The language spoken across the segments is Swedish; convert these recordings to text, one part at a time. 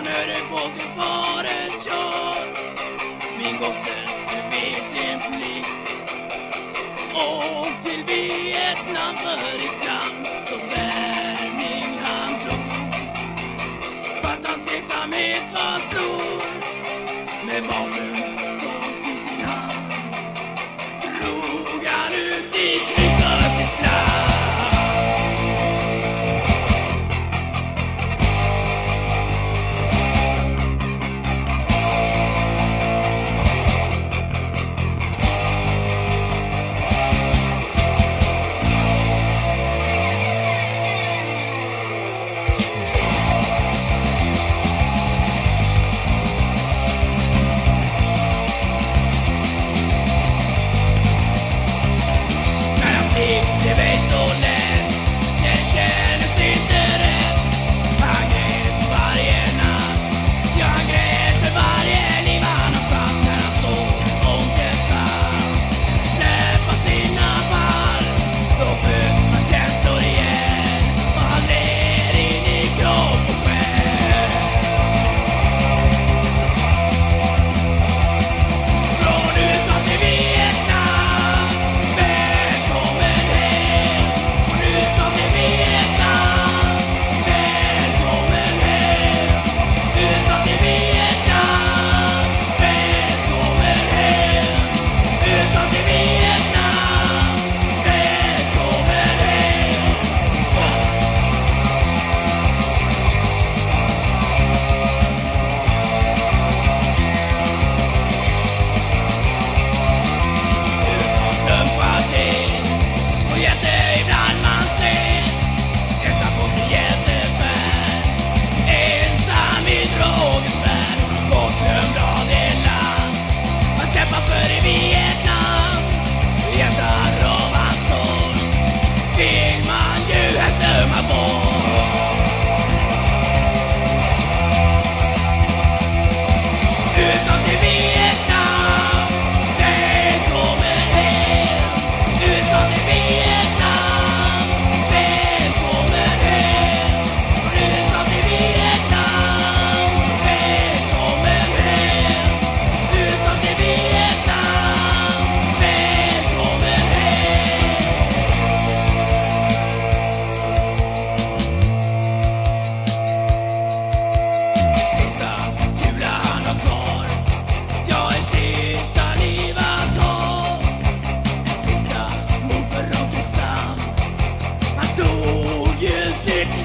Han hörde på sin faders tjat Min gosse, du vet din plikt. Åk till Vietnam för ditt land som värning han tog Fast hans tveksamhet var stor Men vad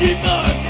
Even